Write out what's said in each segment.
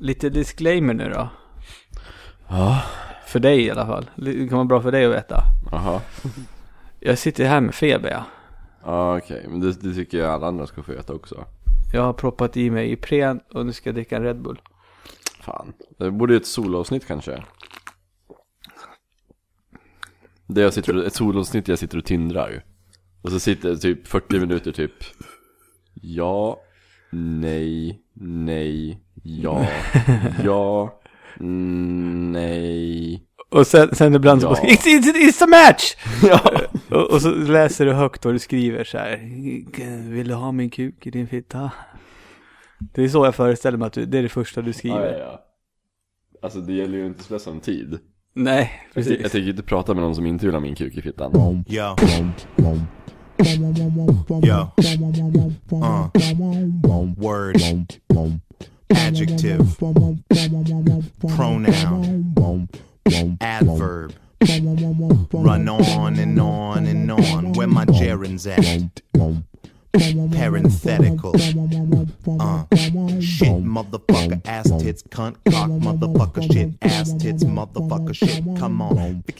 lite disclaimer nu då. Ja, För dig i alla fall. Det kan vara bra för dig att veta. jaha. Jag sitter här med feber ja. Ja okej, men det, det tycker jag alla andra ska få veta också. Jag har proppat i mig Ipren och nu ska jag dricka en Red Bull. Fan, det borde ju ett solavsnitt kanske. Det jag sitter, ett solavsnitt jag sitter och tindrar. Och så sitter jag typ 40 minuter typ. Ja, nej, nej, ja, ja, mm, nej. Och sen, sen ibland så Ja. bara, it's, it's, it's a match! Ja. och, och så läser du högt vad du skriver så här. Vill du ha min kuk i din fitta? Det är så jag föreställer mig att du, det är det första du Ja, skriver. ja, ja. Alltså det gäller ju inte att slösa om tid. Nej, Jag, precis. jag tänker inte prata med någon som inte vill ha min kuk i fittan. Yo. Yo. Uh. Word. Adjective. Pronoun. Adverb. Run on and on and on. Where my gerunds at? Parenthetical. Uh. Shit, motherfucker, ass tits, cunt, cock, motherfucker, shit, ass tits, motherfucker, shit. Come on. Fuck,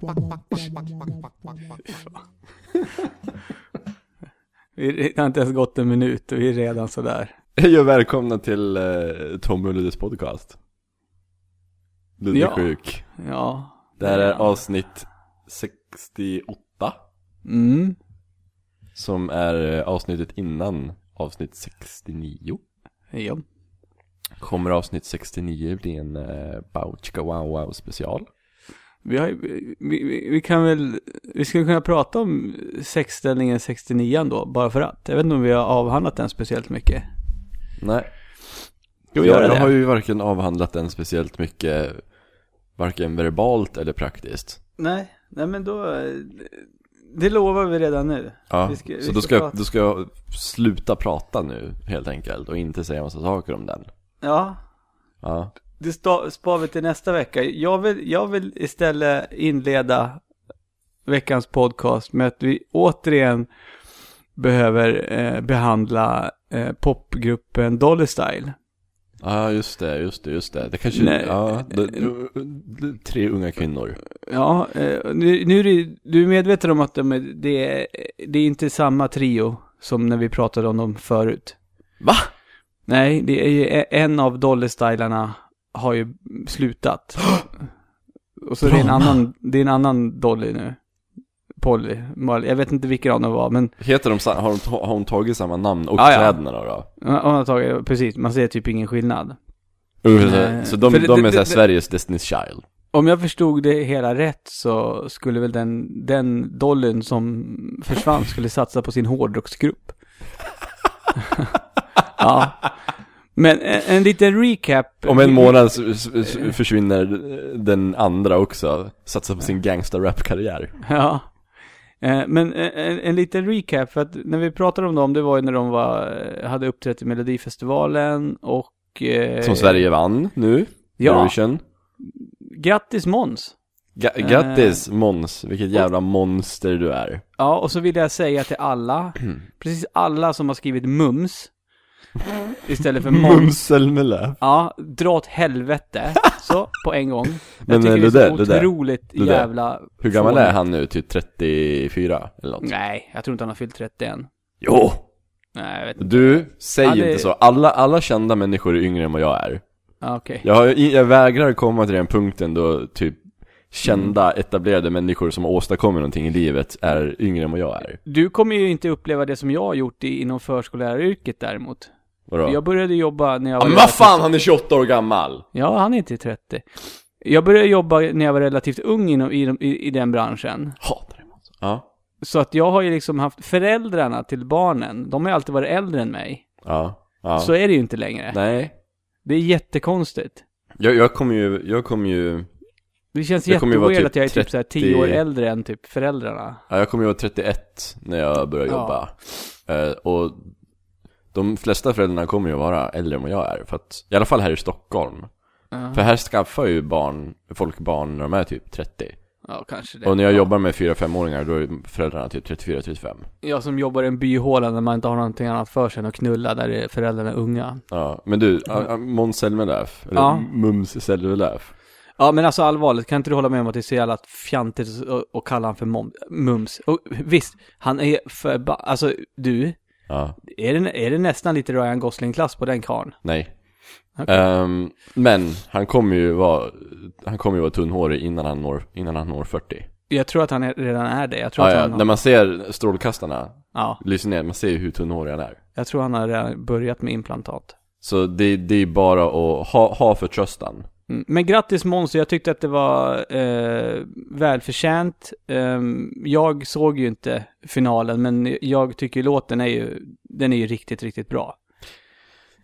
fuck, fuck, fuck, fuck, fuck, fuck, fuck, fuck, fuck, fuck, fuck. Vi det har inte ens gått en minut och vi är redan sådär. Hej och välkomna till eh, Tom Ulledes podcast. Ludvig Ja. sjuk. Ja. Det här är avsnitt 68. Mm. Som är eh, avsnittet innan avsnitt 69. Ja. Kommer avsnitt 69 bli en eh, Bauchka Wow Wow special? Vi, har, vi, vi, vi kan väl, vi skulle kunna prata om sexställningen 69 då, bara för att. Jag vet inte om vi har avhandlat den speciellt mycket. Nej. Jo, jag, jag det. har ju varken avhandlat den speciellt mycket, varken verbalt eller praktiskt. Nej, nej men då, det lovar vi redan nu. Ja, Vi ska- vi så då ska ska, prata- då ska jag sluta prata nu helt enkelt och inte säga massa saker om den. Ja, Ja, det spar vi till nästa vecka. Jag vill, jag vill istället inleda veckans podcast med att vi återigen behöver eh, behandla eh, popgruppen Dolly Style. ja just det, just det, just det. Det kanske, Nej. ja, det, det, tre unga kvinnor. Ja, eh, nu, nu är det, du är medveten om att de är, det, är, det är inte samma trio som när vi pratade om dem förut. Va? Nej, det är ju en av Dolly-stylarna har ju slutat. Och så är det en annan, det är en annan Dolly nu. Polly, Molly. jag vet inte vilken av dem var, men Heter de, sa- har, de, ta- har hon tagit samma namn och Ja, ja. kläderna då? hon har tagit, precis, man ser typ ingen skillnad. Uh, så, så de, För det- de är det- såhär det- Sveriges Destiny's Child? Om jag förstod det hela rätt så skulle väl den, den Dollyn som försvann skulle satsa på sin hårdrocksgrupp. ja. Men en, en liten recap. Om en månad s- försvinner den andra också, satsar på sin gangsta-rap-karriär. Ja. Eh, Men en, en liten recap, för att när vi pratade om dem, det var ju när de var, hade uppträtt i Melodifestivalen och... eh, Som Sverige vann nu, Ja, Eurovision. grattis Måns! Eh. grattis Måns, vilket jävla monster du är. Ja, och så vill jag säga till alla, precis alla som har skrivit mums, istället för Måns. Mums Zelmerlöw. Ja, dra åt helvete. Så, på en gång. Jag Men, tycker eh, det är så Ludde, otroligt Ludde. jävla... Hur gammal fånigt. är han nu? Typ 34 eller något? Nej, jag tror inte han har fyllt 30 än. Jo! Nej, jag vet inte. Du, säg Ja, det- inte så. Alla, alla kända människor är yngre än vad jag är. Ja, okej. Jag, jag vägrar komma till den punkten då typ kända, etablerade människor som har åstadkommit någonting i livet är yngre än vad jag är. Du kommer ju inte uppleva det som jag har gjort i, inom förskolläraryrket däremot. Vadå? Jag började jobba när jag Ja, var men vad fan, han är 28 år gammal! Ja, han är inte 30. Jag började jobba när jag var relativt ung inom, i, i, i den branschen. Hatar det Måns. Ja. Så att jag har ju liksom haft föräldrarna till barnen, de har ju alltid varit äldre än mig. Ja. ja. Så är det ju inte längre. Nej. Det är jättekonstigt. Jag, jag kommer ju, jag kommer ju, Det känns jätteweird typ att jag är typ såhär 10 år 30 äldre än typ föräldrarna. ja, jag kommer ju vara 31 när jag börjar Ja. jobba. Eh, och de flesta föräldrarna kommer ju vara äldre än vad jag är. För att, i alla fall här i Stockholm. För här skaffar ju barn, folk barn när de är typ 30. Ja, kanske det. Och när jag ja. jobbar med 4-5-åringar då är föräldrarna typ 34-35. Jag som jobbar i en byhåla när man inte har någonting annat för sig än att knulla där är föräldrarna unga. Ja, men du. Måns Zelmerlöw, eller Ja. Mums Zelmerlöw. Ja men alltså allvarligt, kan inte du hålla med om att det är så jävla fjantigt att- att kalla han för mom, mums? Och visst, han är för alltså du, Ja, är det, är det nästan lite Ryan Gosling-klass på den karln? nej. Okej. Ehm, men han kommer ju vara, han kommer ju vara tunnhårig innan han når, innan han når 40. Jag tror att han är, redan är det, jag tror Ja, att ja, han har, när man ser strålkastarna, ja, lyser ner, man ser ju hur tunnhårig han är. jag tror han har redan börjat med implantat. Så det, det är bara att ha, ha förtröstan. Mm. Men grattis Måns, jag tyckte att det var eh, välförtjänt. Ehm, jag såg ju inte finalen, men jag tycker låten är ju, den är ju riktigt, riktigt bra.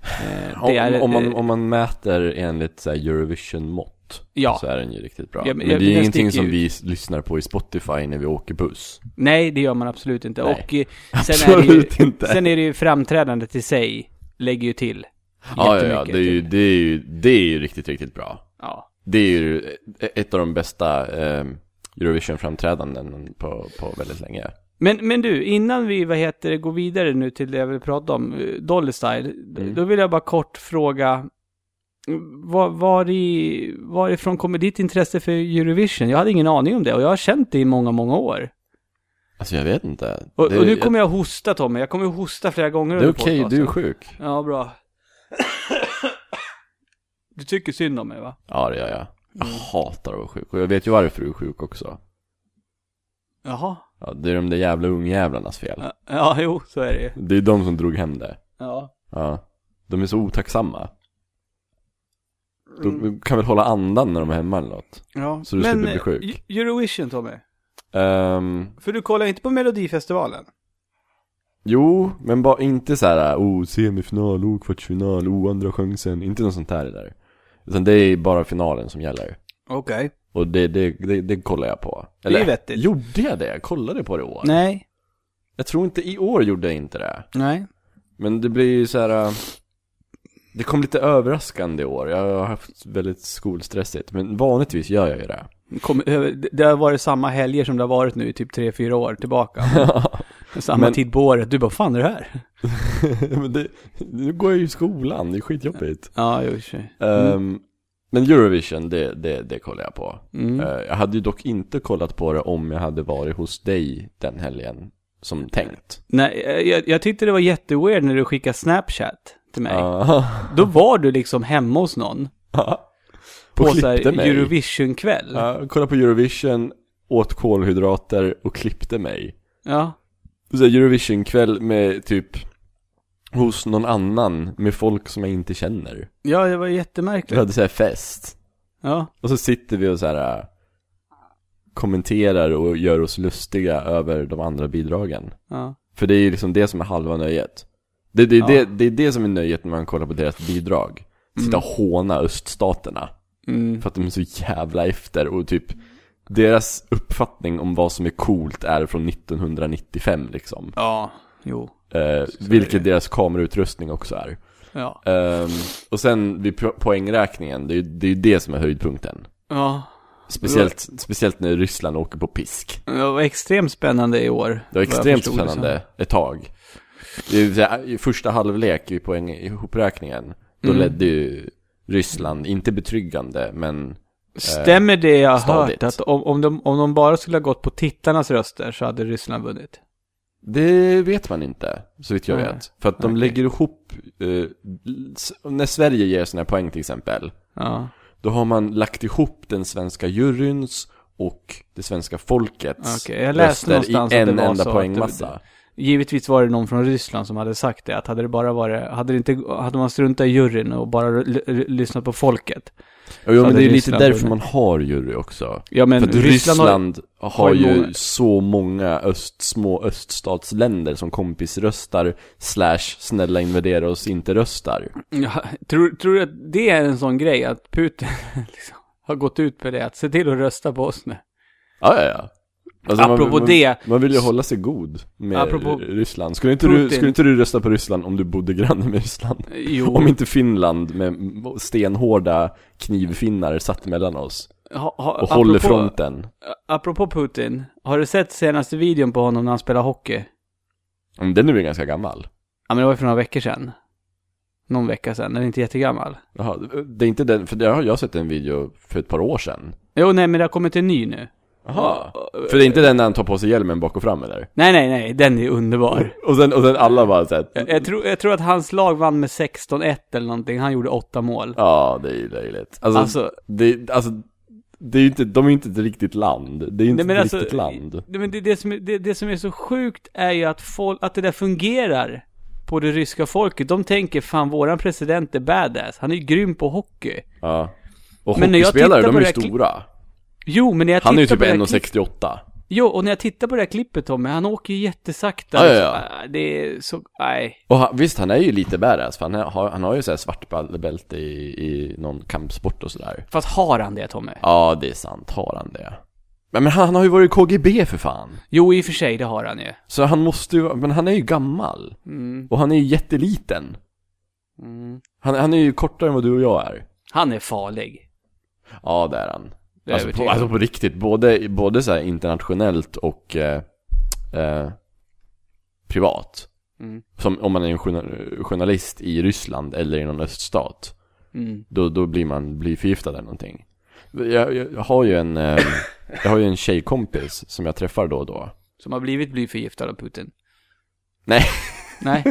Eh, Om, är, om, man, eh, om man mäter enligt Eurovision-mått Ja. så är den ju riktigt bra. Ja, men men, det är den ingenting som ut. vi lyssnar på i Spotify när vi åker buss. Nej, det gör man absolut inte. Nej. Och eh, sen är, det ju, Absolut inte. sen är det ju framträdandet i sig, lägger ju till Ja, ja, ja, det är, ju, till. det, är ju, det är ju riktigt, riktigt bra. Ja. Det är ju ett av de bästa eh, Eurovision-framträdanden på, på väldigt länge. Men, men du, innan vi, vad heter går vidare nu till det jag vill prata om, eh, Dolly Style, Mm. då vill jag bara kort fråga, var, var i, varifrån kommer ditt intresse för Eurovision? Jag hade ingen aning om det och jag har känt det i många, många år. Alltså jag vet inte. Och, det, och nu kommer jag hosta Tommy, jag kommer hosta flera gånger Det är okej, du podcasten. är sjuk. Ja, bra. Du tycker synd om mig va? Ja, det gör jag. Jag Mm. hatar att vara sjuk. Och jag vet ju varför du är sjuk också. Jaha. Ja, det är de där jävla ungjävlarnas fel. Ja, Ja, jo, så är det ju. Det är de som drog hem det. Ja. Ja. De är så otacksamma. De kan väl hålla andan när de är hemma eller något. ja. Så du Men, slipper bli sjuk. eh, Eurovision Tommy. Ehm, För du kollar inte på Melodifestivalen? Jo, men bara inte så här, oh semifinal, oh kvartsfinal, oh andra chansen. Inte något sånt där där. Utan det är bara finalen som gäller. Okej. Och det, det, det, det kollar jag på. är ju vettigt. gjorde jag det? Jag kollade på det i år. Nej. Jag tror inte, i år gjorde jag inte det. Nej. Men det blir ju så här. äh, Det kom lite överraskande i år. Jag har haft väldigt skolstressigt. Men vanligtvis gör jag ju det. Kom, det- det har varit samma helger som det har varit nu i typ 3-4 år tillbaka. samma Men- tid på året. Du bara, fan är det här? men det, nu går jag ju i skolan, det är skitjobbigt. Ja, jo, tjej. Ehm, men Eurovision, det, det, det kollar jag på. Mm. Eh, jag hade ju dock inte kollat på det om jag hade varit hos dig den helgen. Som tänkt. Nej, eh, jag, jag tyckte det var jätteweird när du skickade Snapchat till mig. Ja. Då var du liksom hemma hos någon. På här klippte mig. Eurovision-kväll. Ja. Kollade på Eurovision, åt kolhydrater och klippte mig. ja. Eurovision-kväll med typ hos någon annan med folk som jag inte känner. det var Vi jättemärkligt. hade så här fest. Ja. Och så sitter vi och så här äh, kommenterar och gör oss lustiga över de andra bidragen. Ja. För det är ju liksom det som är halva nöjet. Det, det, Ja. det, det är det som är nöjet när man kollar på deras bidrag. Sitta och håna öststaterna. Mm. För att de är så jävla efter och typ Deras uppfattning om vad som är coolt är från 1995 liksom. Ja. Jo. Eh, vilket deras kamerautrustning också är. Ja. Ehm, och sen vid po- poängräkningen, det är ju det, är det som är höjdpunkten. Ja. Speciellt, speciellt när Ryssland åker på pisk. Det var extremt spännande i år. Det var extremt spännande ett tag. I, I första halvlek i poäng ihopräkningen, då Mm. ledde ju Ryssland, inte betryggande, men Stämmer det jag har stadigt. hört att om, om, de, om de bara skulle ha gått på tittarnas röster så hade Ryssland vunnit? Det vet man inte, så vitt jag Nej. vet. För att de Okej. lägger ihop, eh, när Sverige ger sina poäng till exempel, Ja. då har man lagt ihop den svenska juryns och det svenska folkets Okej, jag läste röster i en enda poängmassa. det- Givetvis var det någon från Ryssland som hade sagt det, att hade det bara varit, hade det inte, hade man struntat i juryn och bara lyssnat på folket. Jo, jo men det är lite Ryssland därför man har jury också. Ja men För att Ryssland, har, har, ju många- så många öst, små öststatsländer som kompisröstar slash snälla invadera oss inte röstar. Ja, tror, tror du att det är en sån grej, att Putin liksom har gått ut med det, att se till att rösta på oss nu? Ja, ja, ja. Alltså, Apropå man, det- Man, man vill ju hålla sig god med Ryssland. Skulle inte, du, skulle inte du rösta på Ryssland om du bodde granne med Ryssland? Jo. Om inte Finland med stenhårda knivfinnar satt mellan oss. ha, ha, Och håller apropå- fronten. Apropå Putin, har du sett senaste videon på honom när han spelar hockey? Mm, Den är väl ganska gammal? Ja men det var ju för några veckor sedan. Någon vecka sedan, den är inte jättegammal. Jaha, det är inte den, för jag har jag har sett en video för ett par år sedan. Jo nej men det har kommit en ny nu. Jaha. För det är inte den när han tar på sig hjälmen bak och fram eller? Nej nej nej, den är underbar. Och sen, och sen alla bara såhär, Jag, jag, tror, jag tror att hans lag vann med 16-1 eller någonting, han gjorde åtta mål. ja det är ju löjligt. Alltså, Alltså, det, alltså, det är ju inte, de är ju inte ett riktigt land. Det är ju inte Nej, ett alltså, riktigt land. det, men det, det, som är, det, det som är så sjukt är ju att, folk, att det där fungerar på det ryska folket. De tänker fan våran president är badass, han är ju grym på hockey. Ja. Och Men hockeyspelare, de är ju stora. Jo, men när jag Han är ju typ på det här klipp- 1,68. Jo, och när jag tittar på det här klippet Tommy, han åker ju jättesakta. Ja, ja, ja. Äh, Det är så, nej. Och han, visst, han är ju lite badass, för han har, han har ju såhär svart bälte i, i någon kampsport och sådär. Fast har han det Tommy? Ja, det är sant, har han det? Men, men han, han har ju varit i KGB för fan. Jo, i och för sig, det har han ju. Så han måste ju, men han är ju gammal. Mm, Och han är ju jätteliten. mm. Han, han är ju kortare än vad du och jag är. Han är farlig. Ja, det är han. Det är Alltså på, alltså på riktigt, både, både så internationellt och eh, eh, privat. Mm, Som om man är en journa- journalist i Ryssland eller i någon öststat. mm. Då, då blir man blir förgiftad eller någonting. Jag, jag, jag har ju en, eh, jag har ju en tjejkompis som jag träffar då och då. Som har blivit blyförgiftad av Putin. Nej. Nej,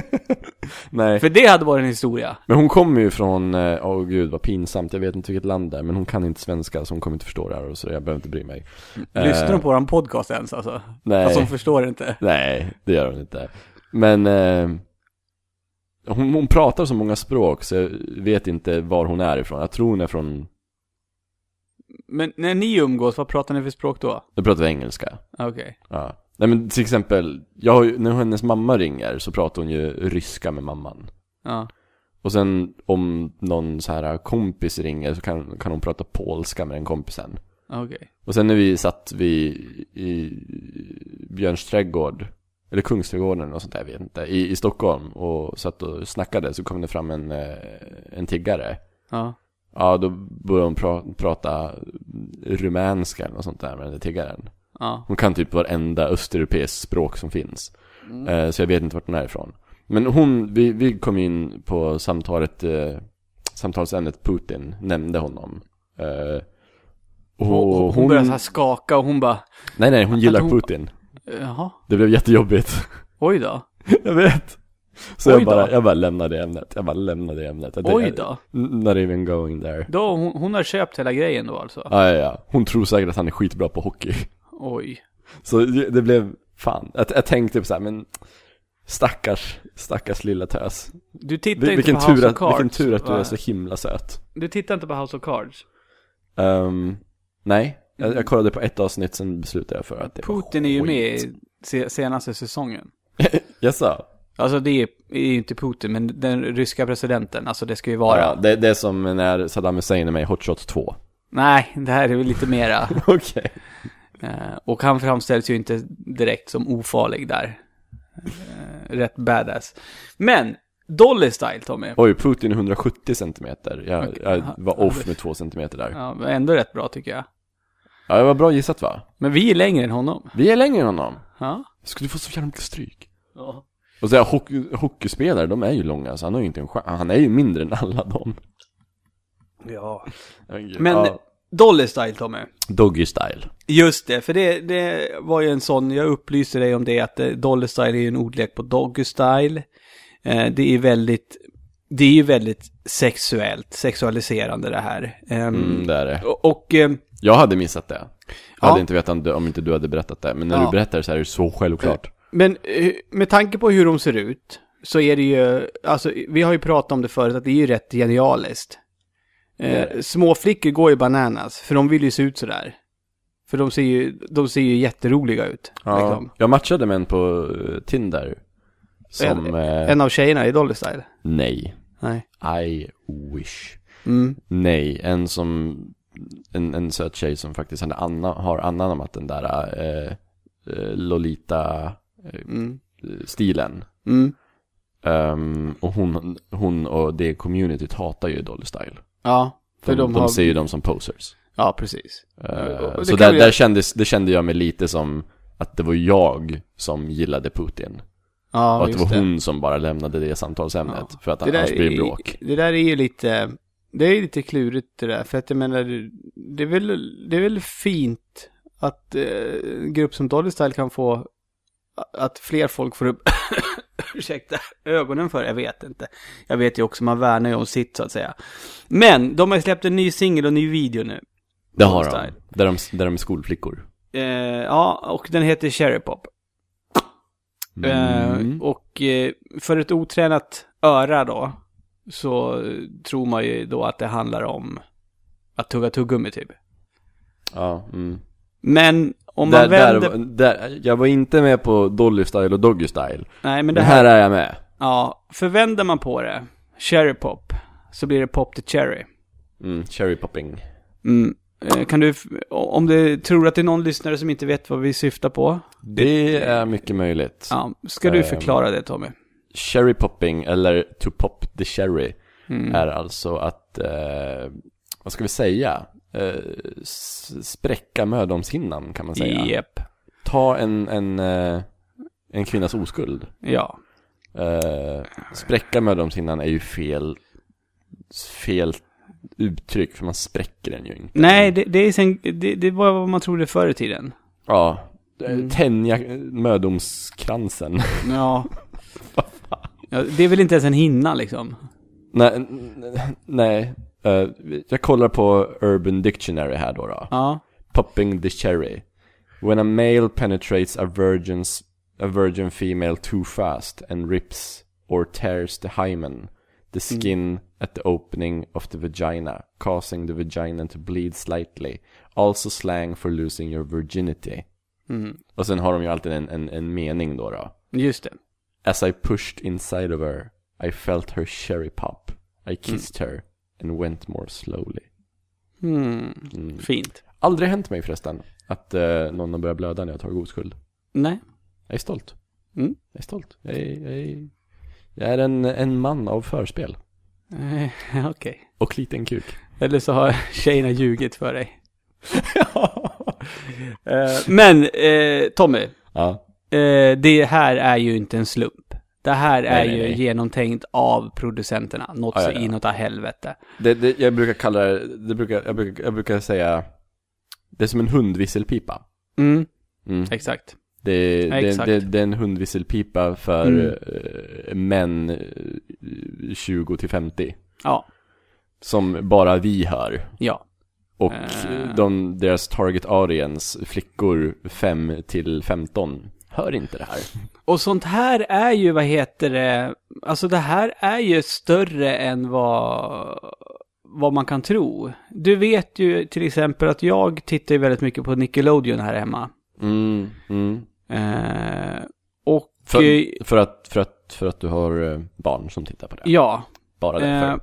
Nej. för det hade varit en historia. Men hon kommer ju från, eh, åh gud vad pinsamt, jag vet inte vilket land det är, men hon kan inte svenska så hon kommer inte förstå det här och så jag behöver inte bry mig. Lyssnar Eh, de på våran podcast ens alltså? Nej. Fast de förstår inte. Nej, det gör hon inte. Men eh, hon, hon pratar så många språk så jag vet inte var hon är ifrån. Jag tror hon är från, Men när ni umgås, vad pratar ni för språk då? då pratar vi engelska. Okej. Ja. Nej men till exempel, jag har ju, när hennes mamma ringer så pratar hon ju ryska med mamman. Ja. Och sen om någon så här kompis ringer så kan, kan hon prata polska med den kompisen. Okej. Och sen när vi satt vid, i Björns trädgård, eller Kungsträdgården och sånt där, jag vet inte, i, i Stockholm och satt och snackade så kom det fram en, eh, en tiggare. Ja. Ja, då började hon pra, prata rumänska eller något sånt där med den där tiggaren. Ja. Hon kan typ varenda östeuropeiskt språk som finns. Mm. Eh, så jag vet inte vart hon är ifrån. Men hon, vi, vi kom in på samtalet, eh, samtalsämnet Putin, nämnde honom. Eh, och Hon, hon, hon började så här skaka och hon bara, Nej nej, hon gillar hon- Putin. jaha, Det blev jättejobbigt. oj då. jag vet. Så Oj jag bara, då. jag bara lämnade ämnet. Jag bara lämnade ämnet. Jag, Oj då. Not even going there. Då, hon, hon har köpt hela grejen då alltså? Ja, ja, ja. Hon tror säkert att han är skitbra på hockey. Oj. Så det blev, fan. Jag, jag tänkte på så här, men stackars, stackars lilla tös. Du tittar Vil- inte på House of att, Cards? vilken tur att du va? är så himla söt. Du tittar inte på House of Cards? Ehm, nej, jag, jag kollade på ett avsnitt, sen beslutade jag för att det var Putin är ju med i se, senaste säsongen. Jaså? Alltså det är, är ju inte Putin, men den ryska presidenten, alltså det ska ju vara... Ja, det, det är som när Saddam Hussein är med i Hot Shots 2. Nej, det här är väl lite mera. Okej. Eh, och han framställs ju inte direkt som ofarlig där. Eh, rätt badass. Men, Dolly Style Tommy. Oj, Putin är 170 centimeter. Jag, jag Ja, var off med två centimeter där. Ja, men ändå rätt bra tycker jag. Ja, det var bra gissat va? Men vi är längre än honom. Vi är längre än honom. Ja. Skulle få så jävla mycket stryk. ja. Och så här, hockey, hockeyspelare, de är ju långa, så han har ju inte en chans. Han är ju mindre än alla dem. Ja. Men, Ja. Dolly Style Tommy. Doggy style. Just det, för det, det var ju en sån, jag upplyste dig om det, att eh, Dolly Style är ju en ordlek på Doggy Style. Eh, det är väldigt, det är ju väldigt sexuellt, sexualiserande det här. Ehm, Mm, det är det. och, och ehm, Jag hade missat det. Jag Ja. hade inte vetat om, inte du hade berättat det. Men när Ja. du berättar så är det så självklart. men eh, med tanke på hur de ser ut, så är det ju, alltså vi har ju pratat om det förut, att det är ju rätt genialiskt. Eh, små flickor går ju bananas, för de vill ju se ut sådär. För de ser ju, de ser ju jätteroliga ut. Ja. Liksom. Jag matchade med en på eh, Tinder. Som, En, eh, en av tjejerna i Dolly Style. nej. Nej. I wish. Mm. Nej, en som, en, en söt tjej som faktiskt hade anna, har anammat den där eh, eh, Lolita-stilen. Mm. Mm. Ehm, och hon, hon och det communityt hatar ju Dolly Style. Ja, för De, de, de, har... ser ju dem som posers. Ja, precis. Det så där, vi- där kändes, det kände jag mig lite som att det var jag som gillade Putin. Ja, och att det var hon som bara lämnade det samtalsämnet. Ja. För att Det annars blir bråk. det där är ju lite, det är lite klurigt det där. För att jag menar, det är väl, det är väl fint att eh, en grupp som Dolly Style kan få, att fler folk får upp, ursäkta, ögonen för, jag vet inte. Jag vet ju också, man värnar ju om sitt så att säga. Men, de har ju släppt en ny singel och ny video nu. Det har de. Där de, där de är skolflickor. Eh, ja, och den heter Cherry Pop. Mm. Eh, och eh, för ett otränat öra då, så eh, tror man ju då att det handlar om att tugga tuggummi typ. Ja, mm. Men om där, man vänder... där, där, jag var inte med på Dolly Style och Doggy Style. Nej, men det här... här är jag med. Ja, för vänder man på det, Cherry Pop, så blir det Pop to Cherry. Mm, cherry popping. Mm. Eh, Kan du, om du tror att det är någon lyssnare som inte vet vad vi syftar på, Det är mycket möjligt. ja, ska du Ehm. förklara det Tommy? Cherry popping, eller to pop the cherry, Mm. är alltså att, eh, vad ska vi säga? Eh, spräcka mödomshinnan kan man säga. Japp. Ta en, en, eh, en kvinnas oskuld. Ja. Eh, spräcka mödomshinnan är ju fel, fel uttryck, för man spräcker den ju inte. Nej, det, det, är sen, det, det var vad man trodde förr i tiden. Ja, Mm. tänja mödomskransen. Ja. ja. Det är väl inte ens en hinna liksom? nej, nej. Eh, jag kollar på Urban Dictionary här då. då. Ja. Popping the cherry. When a male penetrates a virgin's a virgin female too fast and rips or tears the hymen, the skin at the opening of the vagina, causing the vagina to bleed slightly. Also slang for losing your virginity. Mm. Och sen har de ju alltid en, en, en mening då då. Just det. As I pushed inside of her, I felt her cherry pop. I kissed her and went more slowly. Mm. Mm. Fint. Aldrig hänt mig förresten att eh, någon har börjat blöda när jag tagit oskuld. Nej. Jag är stolt. Mm. Jag är stolt. Jag är, jag är, jag är en, en man av förspel. Eh, Okej. Och liten kuk. Eller så har tjejerna ljugit för dig. Eh, Men, eh, Tommy. Ja. Eh, det här är ju inte en slump. Det här är Nej, ju nej. genomtänkt av producenterna. Något Ja, ja, så ja. inåt helvete. Det, det, jag brukar kalla det, det brukar, jag, brukar, jag brukar säga, det är som en hundvisselpipa. Mm, Mm. exakt. Det, Ja, det, det, det är en hundvisselpipa för Mm. eh, män eh, 20 till 50. Ja, Som bara vi hör. ja. Och Eh. de, deras target audience, flickor 5 till 15, hör inte det här. Och sånt här är ju, vad heter det, alltså det här är ju större än vad, vad man kan tro. Du vet ju till exempel att jag tittar ju väldigt mycket på Nickelodeon här hemma. Mm, mm. Eh, och För, eh, för, att, för, att, för att du har eh, barn som tittar på det. ja, Bara därför. eh,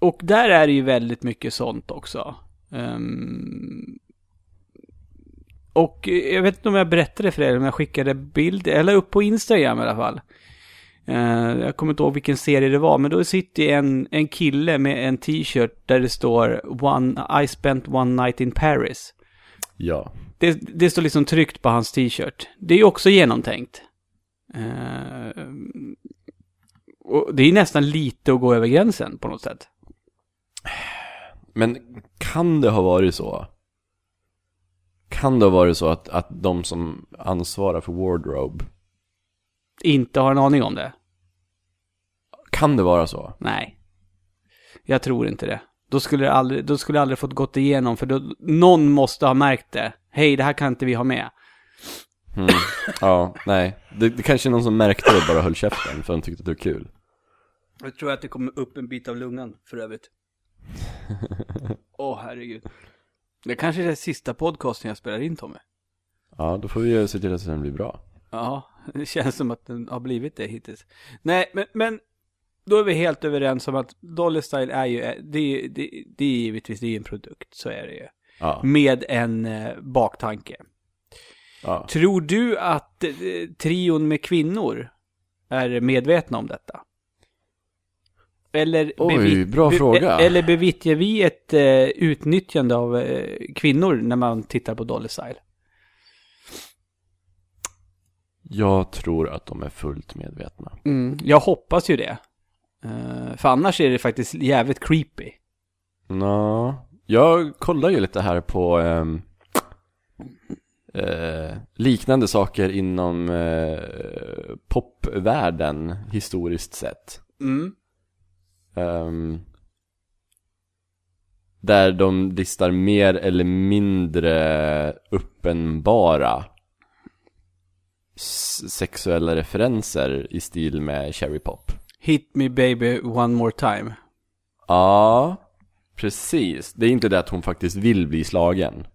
och där är det ju väldigt mycket sånt också. Ehm, och eh, jag vet inte om jag berättade för er, om jag skickade bild, eller upp på Instagram i alla fall. Eh, jag kommer inte ihåg vilken serie det var, men då sitter en, en kille med en t-shirt där det står one, I spent one night in Paris. ja. Det, det står liksom tryckt på hans t-shirt. Det är ju också genomtänkt. Eh, och det är nästan lite att gå över gränsen på något sätt. Men kan det ha varit så? Kan det ha varit så att, att de som ansvarar för wardrobe, Inte har en aning om det. kan det vara så? Nej. Jag tror inte det. Då skulle det aldrig, då skulle det aldrig fått gått igenom, för då, någon måste ha märkt det. Hej, det här kan inte vi ha med. Mm. Ja, nej. Det, det kanske är någon som märkte det och bara höll käften för de tyckte att det var kul. Jag tror att det kommer upp en bit av lungan, för övrigt. Åh, herregud. Det kanske är den sista podcasten jag spelar in, Tommy. Ja, då får vi ju se till att den blir bra. Ja, det känns som att den har blivit det hittills. Nej, men, men då är vi helt överens om att Dolly Style är ju, det, är- det, det är givetvis det är en produkt, så är det ju. Ja, Med en eh, baktanke. ja. Tror du att eh, trion med kvinnor är medvetna om detta? Eller, Oj, bra fråga. Eller bevittjar vi ett eh, utnyttjande av eh, kvinnor när man tittar på Dolly Style? Jag tror att de är fullt medvetna. Mm, jag hoppas ju det. Eh, för annars är det faktiskt jävligt creepy. Nå, jag kollar ju lite här på ehm, eh, liknande saker inom eh, popvärlden historiskt sett. Mm. Ehm, där de listar mer eller mindre uppenbara sexuella referenser i stil med Cherry Pop. Hit me baby one more time. Ja, precis. Det är inte det att hon faktiskt vill bli slagen.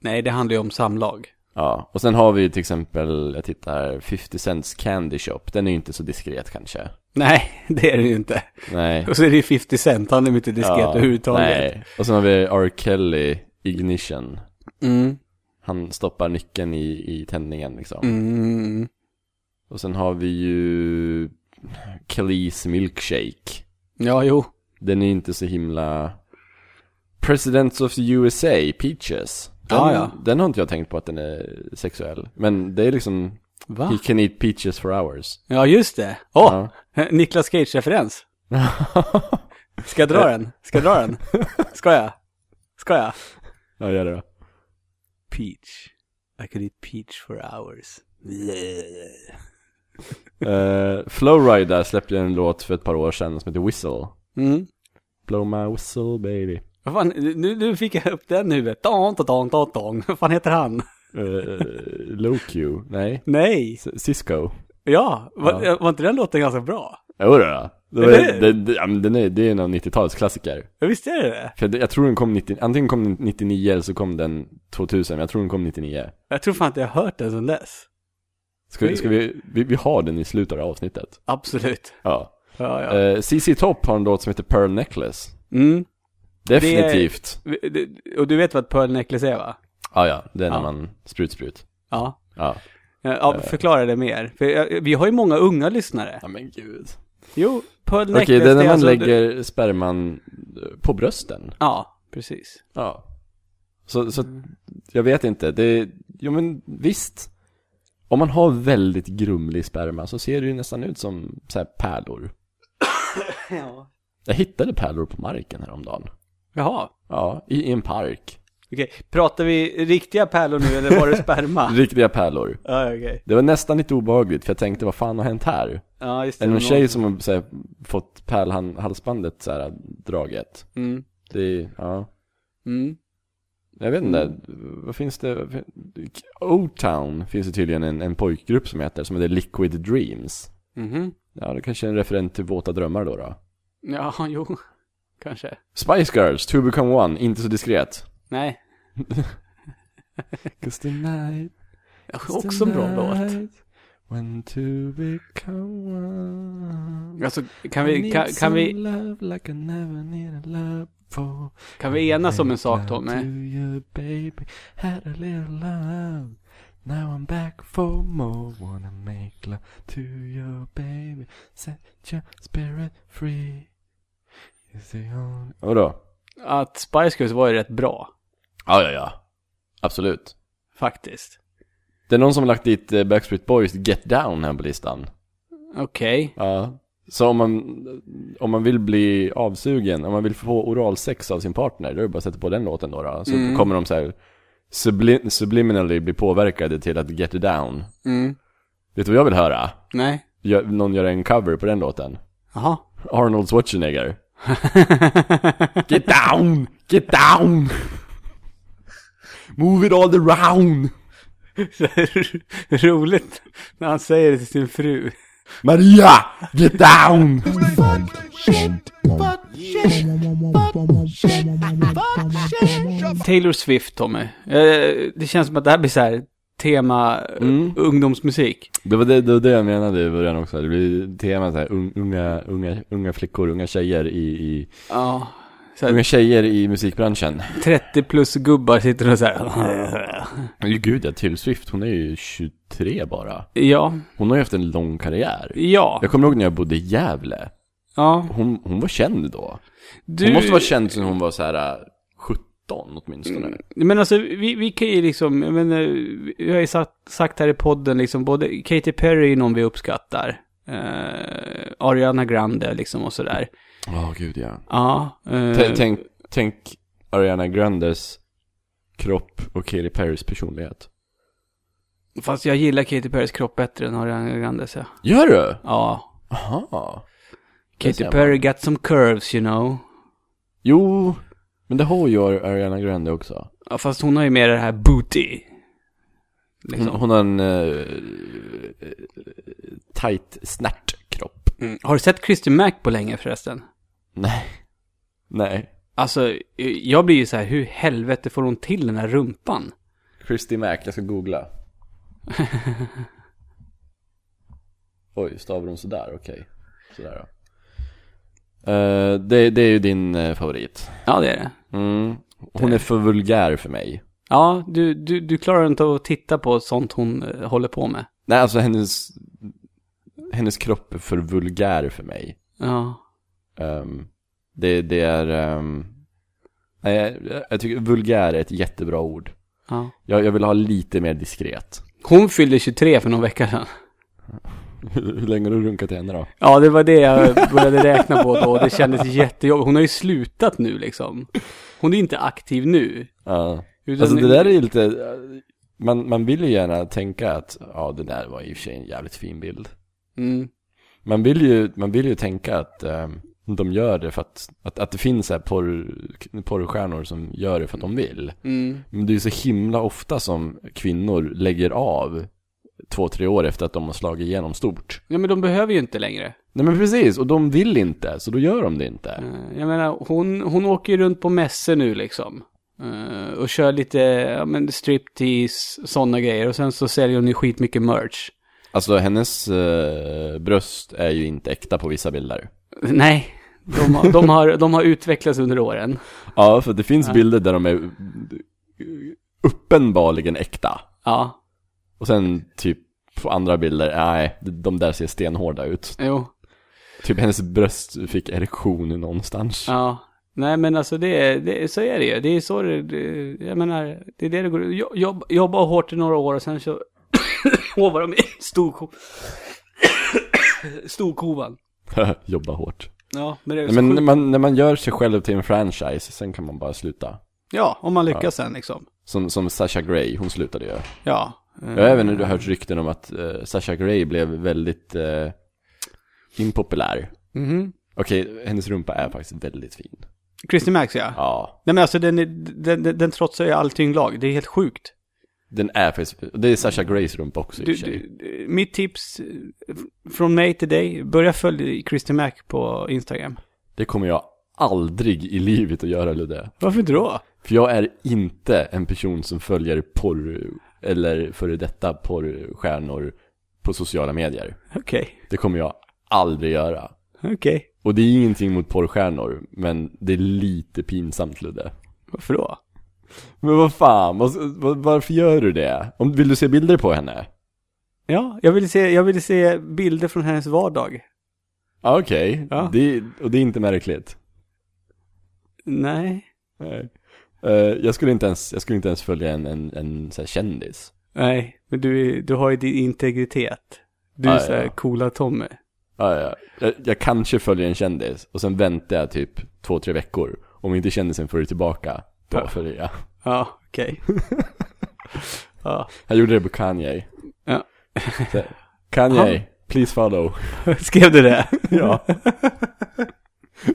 Nej, det handlar ju om samlag. Ja, och sen har vi till exempel, jag tittar, 50 Cents Candy Shop. Den är ju inte så diskret kanske. Nej, det är det ju inte. Nej. Och så är det ju 50 Cent, han är inte diskret överhuvudtaget. Nej. Och sen har vi R. Kelly, Ignition. Mm. Han stoppar nyckeln i, i tändningen liksom. Mm. Och sen har vi ju Kellys Milkshake. Ja, jo. Den är inte så himla... Presidents of the USA, Peaches. Den, Ja, ja. den har inte jag tänkt på att den är sexuell. Men det är liksom, Va? he can eat peaches for hours. Ja, just det. Åh, Ja. Niklas Cage-referens. Ska jag dra den? Ska jag dra den? Ska jag? Ska jag? ja, gör det då. Peach. I could eat peach for hours. Uh, Flowrida släppte en låt för ett par år sedan som heter Whistle. Mm. Blow my whistle baby. Vad fan, nu, nu fick jag upp den i huvudet. Dong, dong, dong, dong. Vad fan heter han? Uh, low Q, nej. Nej. S- Cisco. Ja, var, Ja. var inte den låten ganska bra? Jo då. Det, hur? det, det, den är, det är en 90-talsklassiker. Ja, visst är det det? För jag, tror den kom 90, antingen kom den 99 eller så kom den 2000, men jag tror den kom 99. Jag tror fan inte jag har hört den sedan dess. Ska, vi- ska vi, vi, vi har den i slutet av avsnittet. Absolut. Ja. Ja, ja. Eh, CC Top har en låt som heter Pearl Necklace. Mm. Definitivt. Och du vet vad pearl necklace är va? Ja, ja, det är när Ja. man sprut sprut. Ja. Ja. Ja, förklara det mer. För eh, vi har ju många unga lyssnare. Ja men gud. Jo, pearl Okej, necklace det är när man alltså- lägger sperman eh, på brösten. Ja, precis. Ja. Så, så jag vet inte, det, jo men visst. Om man har väldigt grumlig sperma så ser det ju nästan ut som så här pärlor. Ja. Jag hittade pärlor på marken häromdagen. Jaha. Ja, i, i en park. Okej, pratar vi riktiga pärlor nu eller var det sperma? Riktiga pärlor. ja, okej. Det var nästan lite obehagligt för jag tänkte vad fan har hänt här? Ja, just det. Är det någon tjej som har så här, fått pärlhalsbandet så här draget? Mm. Det ja. Mm. Jag vet inte, vad finns det? O-Town finns det tydligen en, en pojkgrupp som heter, som heter Liquid Dreams. Mhm. Ja, det kanske är en referent till Våta Drömmar då då. Ja, jo. Kanske. Spice Girls, To Become One, inte så diskret. Nej. Cause tonight Också en bra låt. When to become one Alltså, kan vi, kan, kan vi, love like I never needed love kan vi enas om en sak Tommy? to you baby Had a little love Now I'm back for more Wanna make love to you baby Set your spirit free Is the only... Vadå? Att Spice Girls var ju rätt bra. Ja, ja, ja. Absolut. Faktiskt. Det är någon som har lagt dit eh, Backstreet Boys Get Down här på listan. Okej. Ja. Så om man, om man vill bli avsugen, om man vill få oralsex av sin partner, då är det bara att sätta på den låten då. då. Så Mm. kommer de så här subli- subliminally bli påverkade till att get it down. Mm. Vet du vad jag vill höra? Nej. Gör, någon gör en cover på den låten. Jaha. Arnold Schwarzenegger. Get down! Get down! Move it all around! Roligt när han säger det till sin fru. Maria! Get down! Taylor Swift, Tommy. Eh, Det känns som att det här blir så här tema eh, Mm. ungdomsmusik. Det var det, det var det jag menade i början också. Det blir tema så här, un- unga, unga, unga flickor, unga tjejer i, i Ja. Så här, unga tjejer i musikbranschen. 30 plus gubbar sitter och så här. Men gud, ja, till Swift, hon är ju 23 bara. Ja. Hon har ju haft en lång karriär. Ja. Jag kommer ihåg när jag bodde i Gävle. Ja. Hon, hon var känd då. Du, Hon måste vara känd sen hon var så här äh, 17 åtminstone. Men alltså, vi, vi kan ju liksom, jag menar, vi har ju sagt, sagt här i podden liksom, både Katy Perry är någon vi uppskattar. Eh, Ariana Grande liksom och sådär. Ja, gud ja. Ja. eh, Tänk, tänk Ariana Grandes kropp och Katy Perrys personlighet. Fast jag gillar Katy Perrys kropp bättre än Ariana Grandes ja. Gör du? Ja. Aha. Katy. Perry got some curves you know. Jo, men det har ju Ariana Grande också. Ja, fast hon har ju mer det här booty. Liksom. Hon, hon har en uh, tight snärt kropp. Mm. Har du sett Christy Mac på länge förresten? Nej. Nej. Alltså, jag blir ju så här, hur helvete får hon till den här rumpan? Christy Mac, jag ska googla. Oj, stavar hon sådär? Okej. Sådär då. Eh, det, det är ju din eh, favorit. Ja, det är det. Mm. Hon är för vulgär för mig. Ja, du, du, du klarar inte att titta på sånt hon eh, håller på med. Nej, alltså hennes, hennes kropp är för vulgär för mig. Ja. Ehm, det, det är, ehm, nej, jag, tycker vulgär är ett jättebra ord. ja. Jag, jag vill ha lite mer diskret. Hon fyllde 23 för någon vecka sedan. Hur, hur länge har du runkat henne då? Ja, det var det jag började räkna på då. Det kändes jättejobbigt. Hon har ju slutat nu liksom. Hon är inte aktiv nu. Ja. Utan Alltså det där är ju lite, man, man vill ju gärna tänka att, ja det där var i och för sig en jävligt fin bild. Mm. Man vill ju, man vill ju tänka att ehm, de gör det för att, att, att det finns så här porr, porrstjärnor som gör det för att de vill. Mm. Men det är ju så himla ofta som kvinnor lägger av två, tre år efter att de har slagit igenom stort. Ja, men de behöver ju inte längre. Nej men precis, och de vill inte, så då gör de det inte. Eh, Jag menar, hon, hon åker ju runt på mässor nu liksom. Eh, och kör lite, ja men striptease, sådana grejer. Och sen så säljer hon ju skitmycket merch. Alltså hennes eh, bröst är ju inte äkta på vissa bilder. Nej, de, har- de, har, de har utvecklats under åren. Ja, för det finns Ja. bilder där de är uppenbarligen äkta. Ja, Och sen typ på andra bilder, nej, de där ser stenhårda ut. jo, Typ hennes bröst fick erektion någonstans. ja. Nej men alltså det, är- det så är det ju. Det är så det, det jag menar, det är det det går jo- jobb, Jobba hårt i några år och sen så hovar de i storko... storkovan. Jobba hårt. Ja, men det är så men när man, när man gör sig själv till en franchise, sen kan man bara sluta. Ja, om man lyckas sen liksom. Som, som Sasha Grey, hon slutade ju. Ja. Jag har även hört rykten om att eh, Sasha Grey blev väldigt eh, impopulär. Mhm. Okej, hennes rumpa är faktiskt väldigt fin. Christy Max ja. Ja, Nej men alltså den, är, den, den, den trotsar ju all tyngdlag. Det är helt sjukt. Den är faktiskt, det är Sasha Greys rumpa också i Du, för sig. du, mitt tips eh, från mig till dig, börja följa Christy Mac på Instagram. Det kommer jag aldrig i livet att göra Ludde. Varför inte då? För jag är inte en person som följer porr, eller före detta porrstjärnor på sociala medier. Okej, Det kommer jag aldrig göra. okej. Och det är ingenting mot porrstjärnor, men det är lite pinsamt Ludde. Varför då? Men vad fan, vad, varför gör du det? Om, vill du se bilder på henne? Ja, jag vill se, jag vill se bilder från hennes vardag. Ah, Okej, Ja. det, och det är inte märkligt. Nej. Nej. Eh, jag, skulle inte ens, jag skulle inte ens följa en, en, en så kändis. Nej, men du, du har ju din integritet. Du är Ja, så här ja. coola Tommy. Ja, ja. Jag, jag kanske följer en kändis och sen väntar jag typ två, tre veckor. Om inte kändisen följer tillbaka, Ja. följer jag. Ja, okej. ja. Jag gjorde det på Kanye. Ja. Så, Kanye, please follow. Skrev du det? Ja.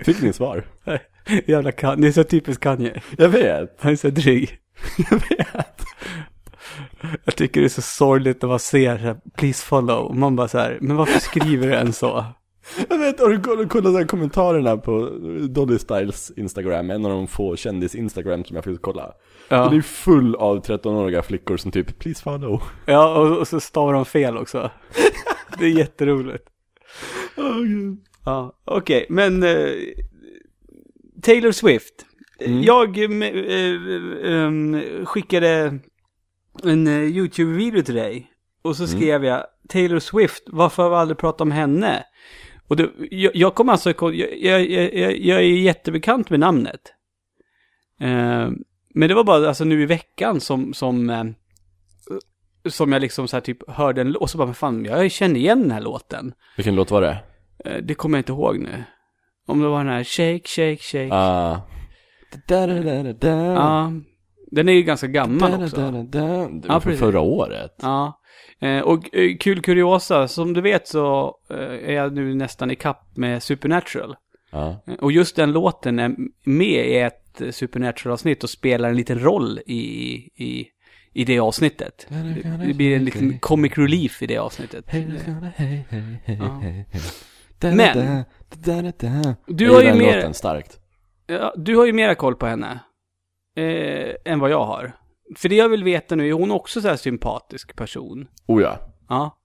Fick ni svar? Jävla kan, det är så typiskt Kanye. Jag vet. Han är så dryg. Jag vet. Jag tycker det är så sorgligt när man ser så här, please follow. Man bara så här, men varför skriver du en så? Jag vet, har du kollat, så här kommentarerna på Dolly Styles Instagram? En av de få kändis-instagram som jag fick kolla. Ja, Det är full av 13-åriga flickor som typ, please follow. ja och, och så stavar de fel också. Det är jätteroligt. Gud. Ja, okej, men eh, Taylor Swift. Mm. Jag eh, eh, ehm, skickade en eh, YouTube-video till dig. Och så skrev jag Taylor Swift, varför har vi aldrig pratat om henne? Och det, jag, jag kommer alltså, jag, jag, jag, jag är jättebekant med namnet. Eh, men det var bara alltså nu i veckan som, som, eh, som jag liksom så här typ hörde en låt, och så bara, men fan, jag känner igen den här låten. Vilken låt var det? Eh, det kommer jag inte ihåg nu. Om det var den här Shake, Shake, Shake. Ah. Da-da-da-da-da. Ja, den är ju ganska gammal också. Ja, precis. förra året. Ja. Eh, och eh, kul kuriosa, som du vet så eh, är jag nu nästan i kapp med Supernatural. Ja. Och just den låten är med i ett Supernatural-avsnitt och spelar en liten roll i, i, i det avsnittet. Det, det blir en liten comic relief i det avsnittet. Men, du har ju mer- starkt. Ja, du har ju mera koll på henne. Eh, än vad jag har. För det jag vill veta nu, är hon också så här sympatisk person? Oh ja. Ja.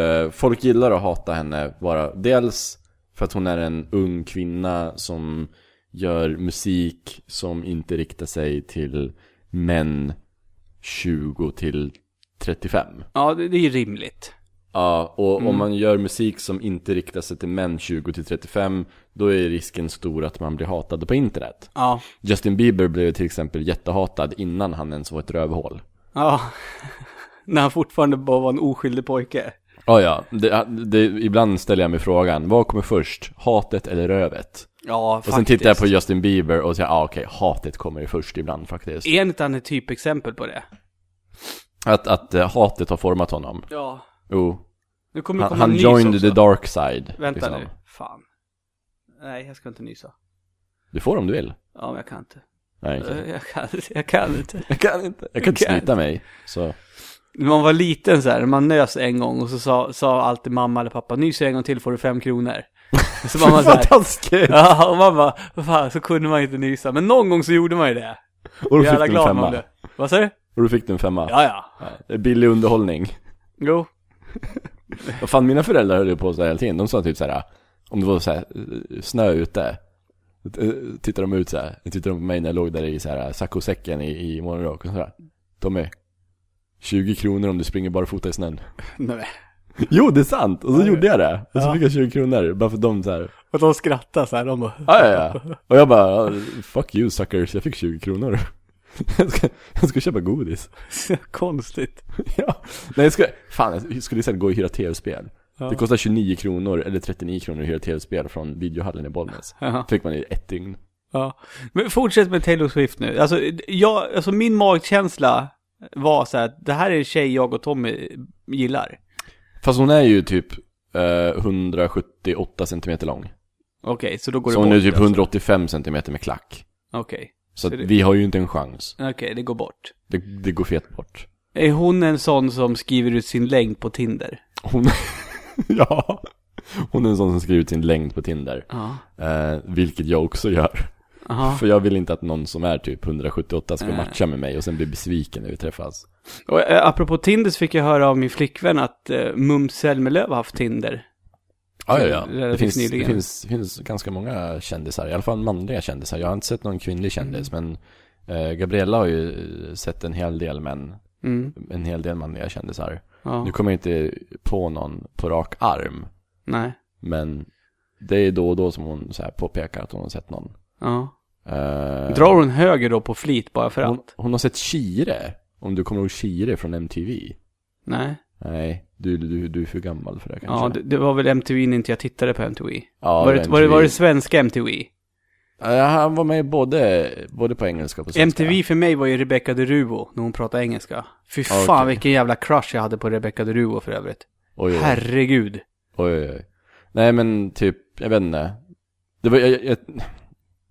Eh, folk gillar att hata henne bara, dels för att hon är en ung kvinna som gör musik som inte riktar sig till män 20 till 35. Ja, det, det är ju rimligt. Ja, och Mm. om man gör musik som inte riktar sig till män 20 till 35, då är risken stor att man blir hatad på internet. Ja. Justin Bieber blev till exempel jättehatad innan han ens var ett rövhål. Ja. När han fortfarande bara var en oskyldig pojke. Ja, ja. Det, det, ibland ställer jag mig frågan, vad kommer först? Hatet eller rövet? Ja, Och sen tittar jag på Justin Bieber och säger, ja ah, okej, hatet kommer ju först ibland faktiskt. Är inte han ett typexempel på det? Att, att eh, hatet har format honom. Ja. Jo. Det Han, han joined också. the dark side. Vänta liksom. nu. Fan. Nej, jag ska inte nysa. Du får om du vill. Ja, men jag kan inte. Nej. Eh, Jag kan, jag kan inte. Jag kan inte. Jag kan inte slita mig. Så. När man var liten så här, man nös en gång och så sa, sa alltid mamma eller pappa, nys en gång till får du fem kronor. Så var man så här, taskigt! ja, och man bara, fan, så kunde man inte nysa. Men någon gång så gjorde man ju det. Och då fick du en femma. Vad sa du? Och då fick du en femma. Ja, ja. Det är billig underhållning. Jo. Vad fan, mina föräldrar höll ju på så här hela tiden. De sa typ så här, om det var så här snö ute. Tittade de ut så här, tittade de på mig när jag låg där i så här saccosäcken i, i morgonrock och så här. Tommy, 20 kronor om du springer barfota i snön. Nej. Jo, det är sant! Och så Ja, gjorde jag det. Och så Ja. fick jag 20 kronor, bara för de så här. Och de skrattade så här, de bara, Ja, ja, ja. Och jag bara, fuck you suckers, jag fick 20 kronor. Jag ska, jag ska köpa godis. konstigt. Ja. Nej, jag ska, fan, jag skulle istället gå och hyra tv-spel. Ja. Det kostar 29 kronor, eller 39 kronor att hyra tv-spel från videohallen i Bollnäs. Ja. Fick man i ett dygn. Ja. Men fortsätt med Taylor Swift nu. Alltså, jag, alltså min magkänsla var så här, att det här är en tjej jag och Tommy gillar. Fast hon är ju typ eh, 178 centimeter lång. Okej, så då går Så det hon bort. är typ alltså. 185 centimeter med klack. Okej, Så att Så det- vi har ju inte en chans. okej, det går bort. Det, det går fet bort. Är hon en sån som skriver ut sin längd på Tinder? Hon, ja. Hon är en sån som skriver ut sin längd på Tinder. Ja. Eh, vilket jag också gör. Aha. För jag vill inte att någon som är typ 178 ska Nej. matcha med mig och sen bli besviken när vi träffas. Och äh, apropå Tinder så fick jag höra av min flickvän att äh, Mums Zelmerlöw har haft Tinder. Ja, ja, ja. Det finns, det finns, finns ganska många kändisar, i alla fall manliga kändisar. Jag har inte sett någon kvinnlig kändis, men eh, Gabriella har ju eh, sett en hel del män, Mm. en hel del manliga kändisar. Ja. Nu kommer jag inte på någon på rak arm, Nej. men det är då och då som hon så här påpekar att hon har sett någon. Ja. Eh, Drar hon höger då på flit bara för hon, allt? hon har sett Chire, om du kommer ihåg Chire från MTV. Nej. Nej, du, du, du är för gammal för det kanske. Ja, det, det var väl MTV när inte jag tittade på MTV. Ja, var, det, var, det, var det svenska MTV? Ja, han var med både, både på engelska och på svenska. MTV för mig var ju Rebecca Deruvo när hon pratade engelska. Fy fan okej. vilken jävla crush jag hade på Rebecca Deruvo för övrigt. Oj, oj. Herregud. Oj, oj, oj. Nej men typ, jag vet inte. Det var, jag, jag,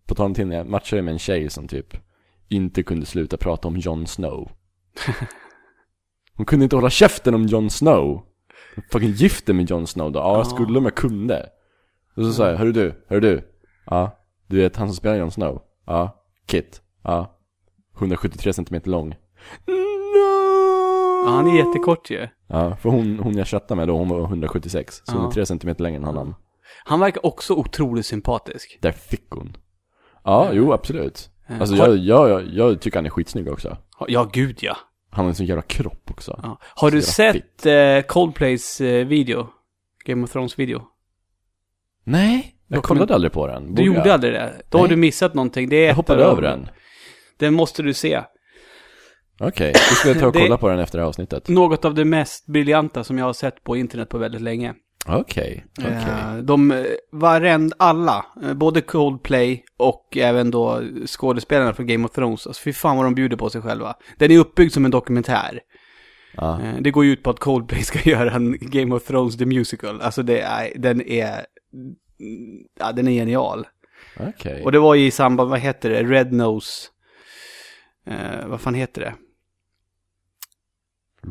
på tal om Tinder, jag matchade med en tjej som typ inte kunde sluta prata om Jon Snow. Hon kunde inte hålla käften om Jon Snow. Hon fucking gifte med Jon Snow då. Ja, jag Ja. skulle om jag kunde. Och så sa jag, hörru du, hörru du. Ja, du vet han som spelar Jon Snow. Ja, Kit. Ja. 173 centimeter lång. No! Ja, han är jättekort ju. Ja, för hon, hon jag chattade med då, hon var 176. Så hon är 3 centimeter längre än honom. Han verkar också otroligt sympatisk. Där fick hon. Ja, jo absolut. Alltså har- jag, jag, jag, jag tycker han är skitsnygg också. Ja, gud ja. Han har en sån jävla kropp också. ja. Har du Så jävla sett eh, Coldplays eh, video? Game of Thrones video? Nej, jag kollade aldrig på den. Du gjorde jag? aldrig det? Då har Nej. du missat någonting. Det är Jag hoppade över den. Den måste du se. Okej, då ska jag ta och kolla på den efter det här avsnittet. Något av det mest briljanta som jag har sett på internet på väldigt länge. Okej, okej. Eh, De, eh, varend, alla, eh, både Coldplay och även då skådespelarna från Game of Thrones, alltså fy fan vad de bjuder på sig själva. Den är uppbyggd som en dokumentär. Ja. Eh, Det går ju ut på att Coldplay ska göra en Game of Thrones the Musical. Alltså det är, den är, ja den är genial. Okej. Och det var ju i samband, vad heter det, Red Nose, eh, vad fan heter det?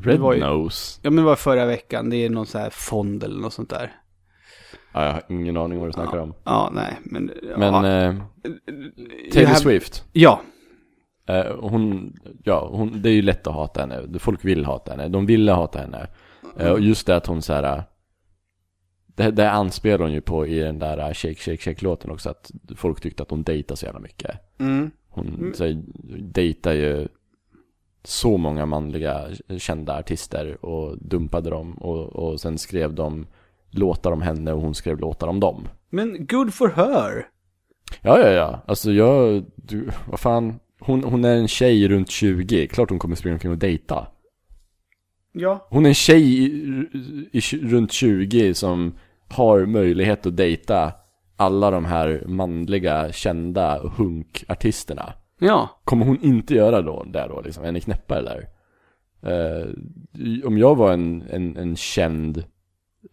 Red var ju- Nose. Ja men det var förra veckan, det är någon sån här fond eller något sånt där. Ja, jag har ingen aning vad du snackar om. Ja, nej, men... Men ja, eh, You Taylor have- Swift. Ja, Eh, hon, ja, hon, det är ju lätt att hata henne. Folk vill hata henne. De ville hata henne. Eh, och just det att hon så här. Det, det anspelar hon ju på i den där Shake Shake Shake låten också. Att folk tyckte att hon dejtar så jävla mycket. mm. Hon så här, dejtar ju så många manliga kända artister och dumpade dem. Och, och sen skrev de låtar om henne och hon skrev låtar om dem. Men good for her. Ja, ja, ja. Alltså jag, du, vad fan. Hon, hon är en tjej runt 20. Klart hon kommer springa omkring och dejta. Ja. Hon är en tjej i, i, runt 20 som har möjlighet att dejta alla de här manliga kända hunkartisterna. Ja. Kommer hon inte göra då, där då liksom? Är ni knäppare där? Eh, om jag var en, en, en känd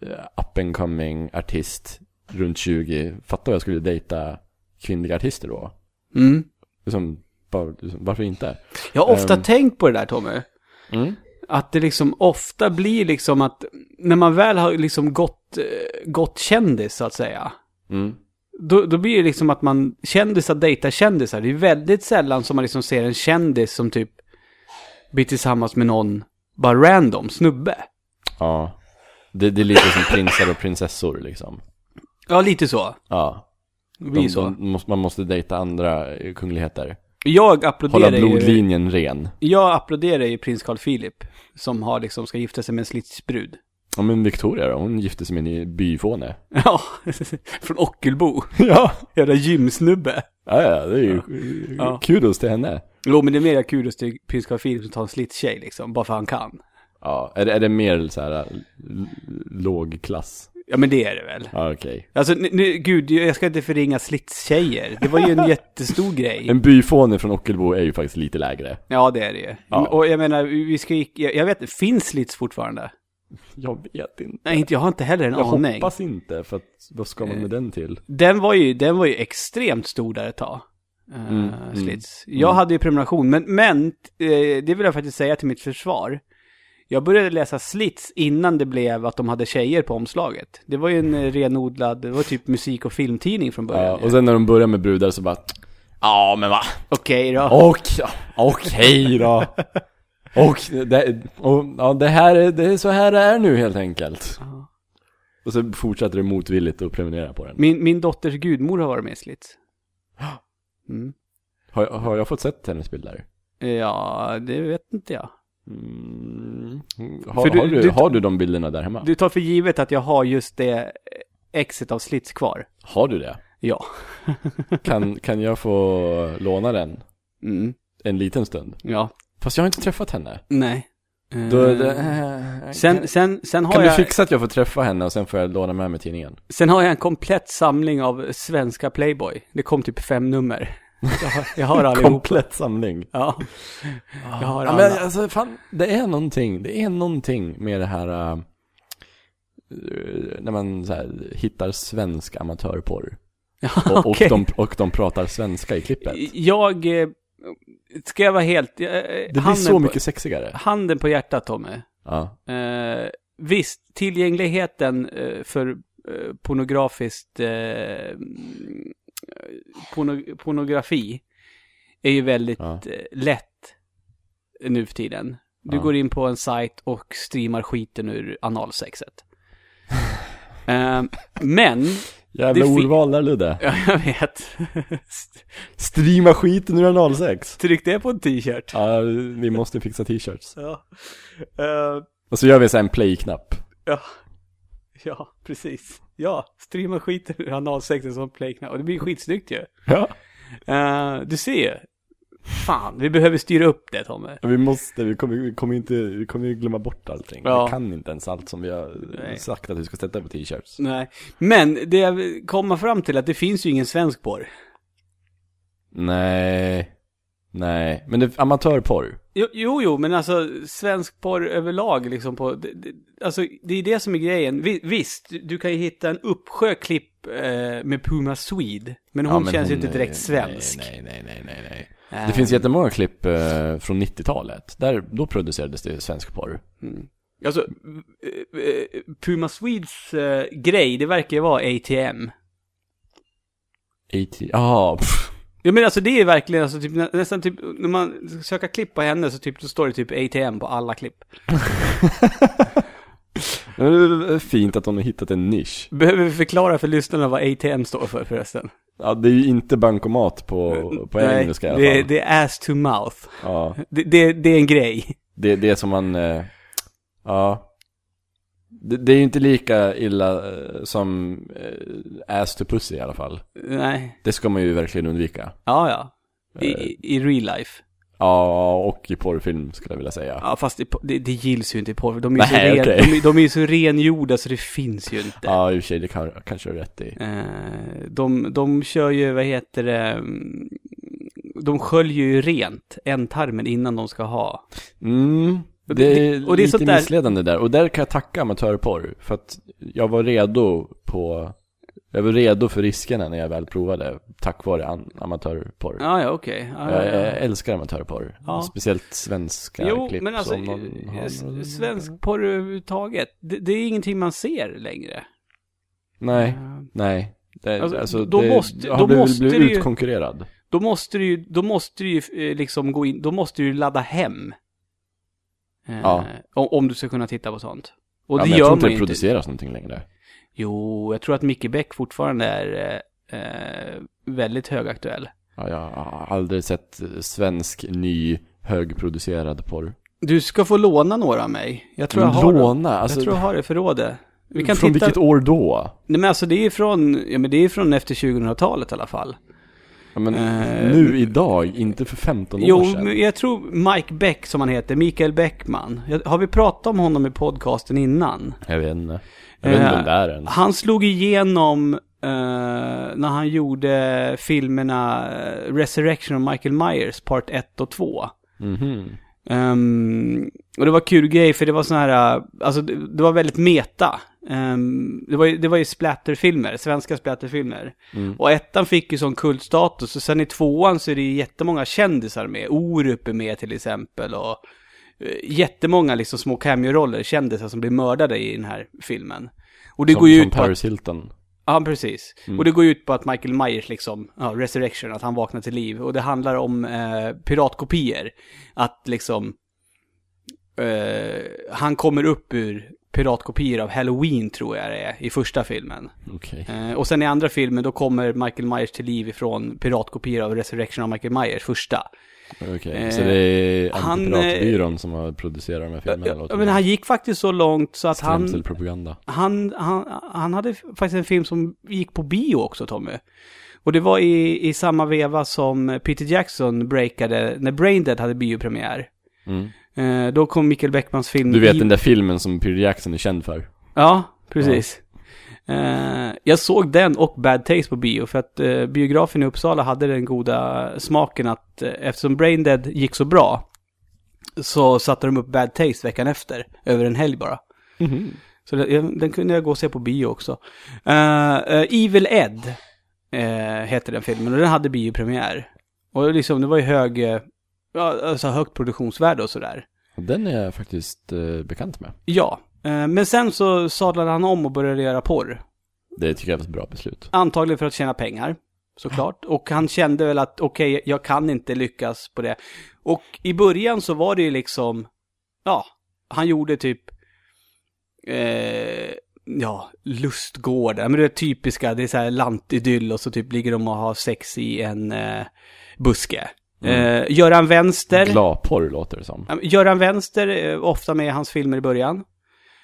uh, up and coming artist runt 20, fattar jag skulle dejta kvinnliga artister då? Mm. Liksom, bara, liksom, varför inte? Jag har ofta Ehm. tänkt på det där Tommy. Mm. Att det liksom ofta blir liksom att när man väl har liksom gått, eh, gått kändis så att säga. Mm. Då, då blir det liksom att man, kändisar dejtar kändisar. Det är väldigt sällan som man liksom ser en kändis som typ blir tillsammans med någon, bara random, snubbe. Ja. Det, det är lite som prinsar och prinsessor liksom. Ja, lite så. Ja. Det blir De, så. de, man måste dejta andra kungligheter. Jag Hålla applåderar ju, blodlinjen ren. jag applåderar ju prins Carl Philip. Som har liksom, ska gifta sig med en slitsbrud. Ja men Victoria då, hon gifte sig med en byfåne. Ja, från Ockelbo. Ja. Jävla gymsnubbe. Ja, ja, det är ju Ja. kudos till henne. Jo, men det är mer kudos till prins Carl Philip som tar en slitstjej liksom, bara för han kan. Ja, är det, är det mer så här l- låg klass? Ja, men det är det väl. Ja, okej. Alltså, nu, gud, jag ska inte förringa slitstjejer. Det var ju en jättestor grej. En byfåne från Ockelbo är ju faktiskt lite lägre. Ja, det är det ju. Ja. Och jag menar, vi ska jag, jag vet, finns slits fortfarande? Jag vet inte. Nej, inte, jag har inte heller en Jag aning. hoppas inte, för att vad ska man med den till? Den var ju, den var ju extremt stor där ett tag. Uh, Mm, slits. Jag hade ju prenumeration, men, men eh, det vill jag faktiskt säga till mitt försvar. Jag började läsa slits innan det blev att de hade tjejer på omslaget. Det var ju en eh, renodlad, det var typ musik och filmtidning från början. Ja, och sen när de börjar med brudar så bara Ja men va? Okej då. Och, okej då. Och det, och, ja, det här är, det är så här det är nu helt enkelt. Ja. Och så fortsätter det motvilligt att prenumerera på den. Min, min dotters gudmor har varit med i slits. Mm. Har, har jag fått sett hennes bilder? Ja, det vet inte jag. Mm. Har, du- har, du, du- har du de bilderna där hemma? Du tar för givet att jag har just det exet av slits kvar. Har du det? Ja. Kan, kan jag få låna den Mm. en liten stund? Ja. Fast jag har inte träffat henne. Nej. Då, det, eh, Sen, sen, sen, har kan du jag, fixa att jag får träffa henne och sen får jag låna med mig tidningen? sen har jag en komplett samling av svenska Playboy. Det kom typ fem nummer. Jag har, jag har allihop. Komplett samling. Ja. Jag har ja, alla. men alltså fan, det är någonting, det är någonting med det här äh, när man så här, hittar svensk amatörporr. Ja, Och, och, okej. de, och de pratar svenska i klippet. Jag, eh, ska jag vara helt... eh, Det blir så på, mycket sexigare. Handen på hjärtat Tommy. Ja. Eh, visst, tillgängligheten för pornografiskt porno, pornografi är ju väldigt Ja. eh, lätt nu för tiden. Du Ja. går in på en sajt och streamar skiten ur analsexet. eh, men, Jävla ordval där Ludde. ja, jag vet. Streama skiten ur analsex. Tryck det på en t-shirt. Ja, vi måste fixa t-shirts. Ja. Eh, Och så gör vi så en play-knapp. ja. ja, precis. Ja, streama skiten ur analsexen som playknapp. Och det blir skitsnyggt ju. Ja. Eh, du ser. Fan, vi behöver styra upp det Tommy. Vi måste, vi kommer, vi kommer inte, vi kommer ju glömma bort allting. Ja. Vi kan inte ens allt som vi har Nej. sagt att vi ska sätta på t-shirts. Nej, men det jag vill komma fram till är att det finns ju ingen svensk porr. Nej. Nej, men det, amatörporr. Jo, jo, jo, men alltså svensk porr överlag liksom på, det, det, alltså det är det som är grejen. Vi, visst, du- kan ju hitta en uppsjö klipp eh, med Puma Swede, men hon Ja, men känns ju inte direkt svensk. Nej, nej, nej, nej, nej. Eh, Det finns jättemånga klipp eh, från 90-talet. Där, då producerades det svensk porr. Mm. Alltså, eh, eh, Puma Swedes eh, grej, det verkar ju vara ATM. 80, ja, pff. Ja men alltså det är verkligen, alltså typ, nä- nästan typ, när man söka klipp på henne så typ, då står det typ ATM på alla klipp. Det är fint att hon har hittat en nisch. Behöver vi förklara för lyssnarna vad ATM står för förresten? Ja, det är ju inte bankomat på, på Nej, engelska i alla det, fall. är- det är ass to mouth. Ja, Det, det, det är en grej. det, det är som man, eh, ja. Det, det är ju inte lika illa eh, som eh, ass to pussy i alla fall. Nej. Det ska man ju verkligen undvika. Ja, ja. I, Eh. i, i real life. Ja, och i porrfilm skulle jag vilja säga. Ja, fast det, det, det gills ju inte i porr. De är ju så, Nej, ren, okej. de, de är ju så rengjorda så det finns ju inte. Ja, i och för sig, det kan, kanske du rätt i. Eh, de, de kör ju, vad heter det, mm, de sköljer ju rent ändtarmen innan de ska ha. Mm, det är och det är lite där- missledande där. Och där kan jag tacka amatörporr. För att jag var redo på, jag var redo för riskerna när jag väl provade. Tack vare an, amatörporr. Ja, ja, okej. Ja, Jag, ja, ja. älskar amatörporr. Ja. Speciellt svenska Jo, klipp. men alltså, har- svensk porr överhuvudtaget, det, det är ingenting man ser längre. Nej, Eh, nej. Det, Alltså, alltså, då det, måste- har då blivit, måste blivit det ju- utkonkurrerad. Då måste du ju, då måste du ju liksom gå in, då måste du ju ladda hem. Eh, Ja. om, du ska kunna titta på sånt. Och ja, det men jag gör tror inte det ju inte. produceras någonting längre. Jo, jag tror att Micke Beck fortfarande är eh, eh, väldigt högaktuell. Ja, jag har aldrig sett svensk, ny, högproducerad porr. Du ska få låna några av mig. Jag tror jag har låna, alltså, jag tror jag har det förrådet. Vi kan från titta. vilket år då? Nej men alltså det är från, ja men det är från efter 2000-talet i alla fall. Ja, men Eh, nu idag, inte för 15 år Jo, sedan. men jag tror Mike Beck som han heter, Mikael Bäckman. Jag- Har vi pratat om honom i podcasten innan? Jag vet inte. Jag vet inte Eh, vem det är ens. Han slog igenom eh, när han gjorde filmerna eh, Resurrection of Michael Myers, part 1 och 2. Mhm. Ehm, och det var kul grej för det var sån här, uh, alltså det, det var väldigt meta. Ehm, det, var ju, det var ju splatterfilmer, svenska splatterfilmer. Mm. Och ettan fick ju sån kultstatus och sen i tvåan så är det ju jättemånga kändisar med. Orup är med till exempel och uh, jättemånga liksom små cameo-roller, kändisar som blir mördade i den här filmen. Och det som, går ju som ut på att, Paris Hilton. Ja, precis. Mm. Och det går ju ut på att Michael Myers liksom, ja, resurrection, att han vaknar till liv. Och det handlar om eh, piratkopior. Att liksom, eh, han kommer upp ur piratkopior av Halloween tror jag det är, i första filmen. Okej. Eh, och sen i andra filmen då kommer Michael Myers till liv ifrån piratkopior av Resurrection av Michael Myers, första. Okej, eh, så det är han, Antipiratbyrån som har producerat de här filmerna? Ja, men han gick faktiskt så långt så att han, Skrämselpropaganda. han, han, han hade faktiskt en film som gick på bio också, Tommy. Och det var i, i samma veva som Peter Jackson breakade, när Braindead hade biopremiär. Mm. Eh, då kom Mikael Bäckmans film... Du vet i- den där filmen som Peter Jackson är känd för? Ja, precis. Eh, jag såg den och Bad Taste på bio för att eh, biografen i Uppsala hade den goda smaken att eh, eftersom Braindead gick så bra så satte de upp Bad Taste veckan efter, över en helg bara. Mhm. Så det, jag- den kunde jag gå och se på bio också. Evil Ed hette den filmen och den hade biopremiär. Och liksom, det var ju hög, ja, alltså högt produktionsvärde och sådär. Den är jag faktiskt eh, bekant med. Ja, eh, men sen så sadlade han om och började göra porr. Det tycker jag var ett bra beslut. Antagligen för att tjäna pengar, såklart. Och han kände väl att okej, jag kan inte lyckas på det. Och i början så var det ju liksom, ja, han gjorde typ, eh, ja, lustgårdar. Men det är typiska, det är så här lantidyll och så typ ligger de och har sex i en eh, buske. Eh, Göran Vänster, Glaporr låter det som. Göran Vänster, eh, ofta med i hans filmer i början.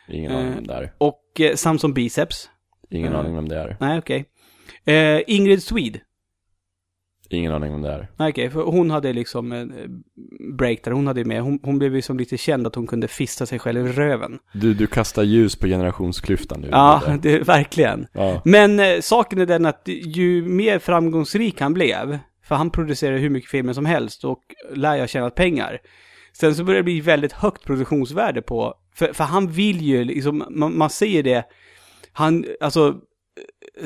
Ingen Eh, aning om det är. Och eh, Samson Biceps. Ingen Mm. aning vem det är. Nej, okej. Eh, Ingrid Swede. Ingen aning vem det är. Okej, för hon hade liksom en eh, break där hon hade med. Hon, hon blev ju som lite känd att hon kunde fista sig själv i röven. Du, du kastar ljus på generationsklyftan nu. Ja, det, verkligen. ja. Men eh, saken är den att ju mer framgångsrik han blev, för han producerar hur mycket filmer som helst och lär ju ha tjänat pengar. Sen så börjar det bli väldigt högt produktionsvärde på, för, för han vill ju, liksom, man, man säger det, han, alltså,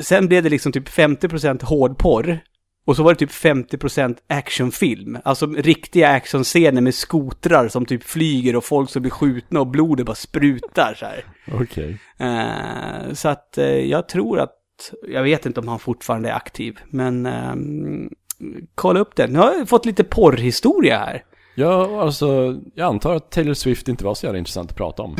sen blev det liksom typ 50% hårdporr. Och så var det typ 50% actionfilm. Alltså riktiga actionscener med skotrar som typ flyger och folk som blir skjutna och blodet bara sprutar så här. Okej. Eh, så att eh, jag tror att, jag vet inte om han fortfarande är aktiv, men ehm, kolla upp det. Nu har jag fått lite porrhistoria här. Ja, alltså, jag antar att Taylor Swift inte var så jävla intressant att prata om.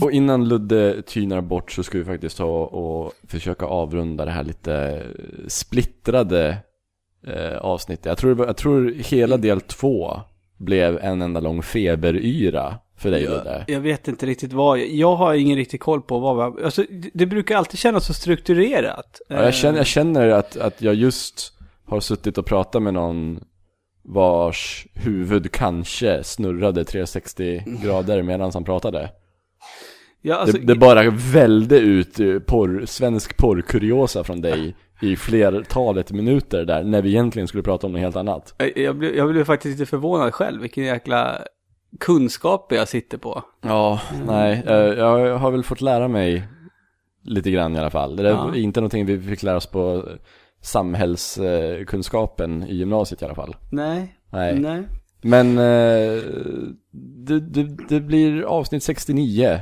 Och innan Ludde tynar bort så ska vi faktiskt ta och försöka avrunda det här lite splittrade eh, avsnittet. Jag tror, jag tror hela del två blev en enda lång feberyra för dig Ludde. Jag vet inte riktigt vad, jag har ingen riktig koll på vad, alltså det- brukar alltid kännas så strukturerat. Ja, jag, känner, jag känner att, att jag just har suttit och pratat med någon vars huvud kanske snurrade 360 grader medan han pratade. ja, alltså, det, det bara välde ut eh, porr, svensk porrkuriosa från dig i flertalet minuter där, när vi egentligen skulle prata om något helt annat. jag, jag, blev, jag blev faktiskt lite förvånad själv, vilken jäkla kunskaper jag sitter på. Ja, nej, eh, jag har väl fått lära mig lite grann i alla fall. Det där Ja. är inte någonting vi fick lära oss på samhällskunskapen i gymnasiet i alla fall. Nej, Nej. nej. Men eh, det, det, det blir avsnitt 69.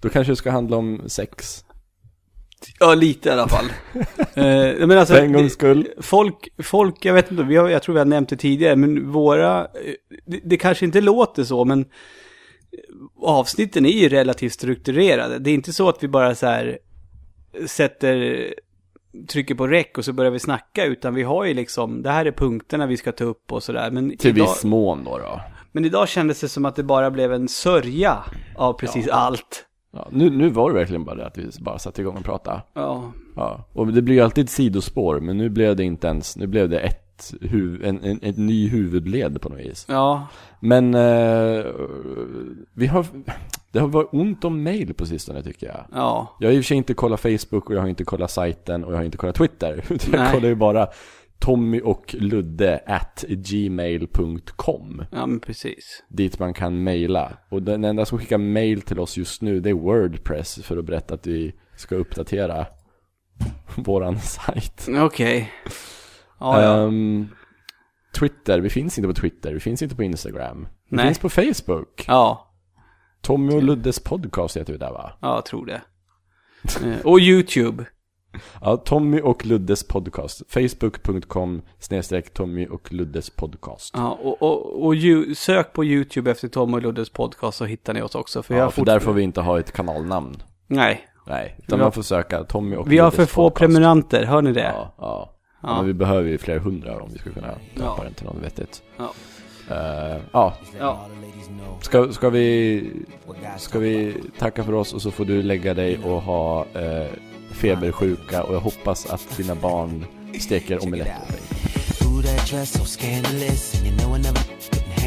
Då kanske det ska handla om sex. Ja, lite i alla fall. eh, men alltså, För en gångs skull. Folk, folk, jag vet inte, vi har, jag tror vi har nämnt det tidigare, men våra, eh, det, det kanske inte låter så, men avsnitten är ju relativt strukturerade. Det är inte så att vi bara så här sätter, trycker på räck och så börjar vi snacka, utan vi har ju liksom, det här är punkterna vi ska ta upp och sådär. Till idag, viss mån då. då. men idag kändes det som att det bara blev en sörja av precis allt. Ja, nu, nu var det verkligen bara det att vi bara satte igång och pratade. Ja, Ja, och det blir ju alltid ett sidospår, men nu blev det inte ens, nu blev det ett huv, en, en, en ny huvudled på något vis. ja, Men eh, vi har, det har varit ont om mail på sistone tycker jag. ja. Jag har i och för sig inte kollat Facebook och jag har inte kollat sajten och jag har inte kollat Twitter. Jag Nej. kollar ju bara Tommy och Ludde at gmail.com Ja, men precis. Dit man kan mejla. Och den enda som skickar mail till oss just nu det är Wordpress för att berätta att vi ska uppdatera våran sajt. Okej. Ja, ja. Ehm, Twitter, vi finns inte på Twitter, vi finns inte på Instagram. Vi Nej. finns på Facebook. ja. Tommy och Luddes podcast heter vi där va? Ja, jag tror det. Eh, Och YouTube. Ja, Tommy och Luddes podcast. Facebook.com snedstreck Tommy och Luddes podcast. Ja, och, och, och ju, sök på YouTube efter Tom och Luddes podcast så hittar ni oss också. För vi Ja, har för där får vi inte ha ett kanalnamn. Nej, Nej, utan Vi har- man får söka Tommy och vi har Luddes för få podcast. prenumeranter, hör ni det? Ja, ja. ja. Men vi behöver ju flera hundra om vi ska kunna döpa Ja. den till något vettigt. Ja. Eh, ja, Ja. ska, ska, vi, ska vi tacka för oss och så får du lägga dig och ha eh, febersjuka och jag hoppas att dina barn steker omelett åt dig.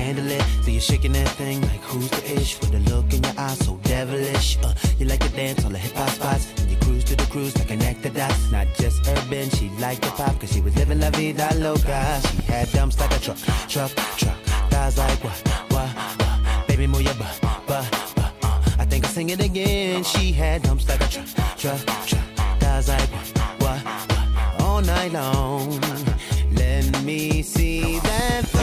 Handle it. So you're shaking that thing like who's the ish with a look in your eyes so devilish. Uh, you like to dance on the hip hop spots, and you cruise to the cruise like connect the dots. Not just urban, she liked the pop, cause she was living la vida loca. She had dumps like a truck, truck, truck. Thighs like what, what, what? Baby, move your butt, butt, butt. Uh, I think I'll sing it again. She had dumps like a truck, truck, truck. Like what, what? All night long. Let me see that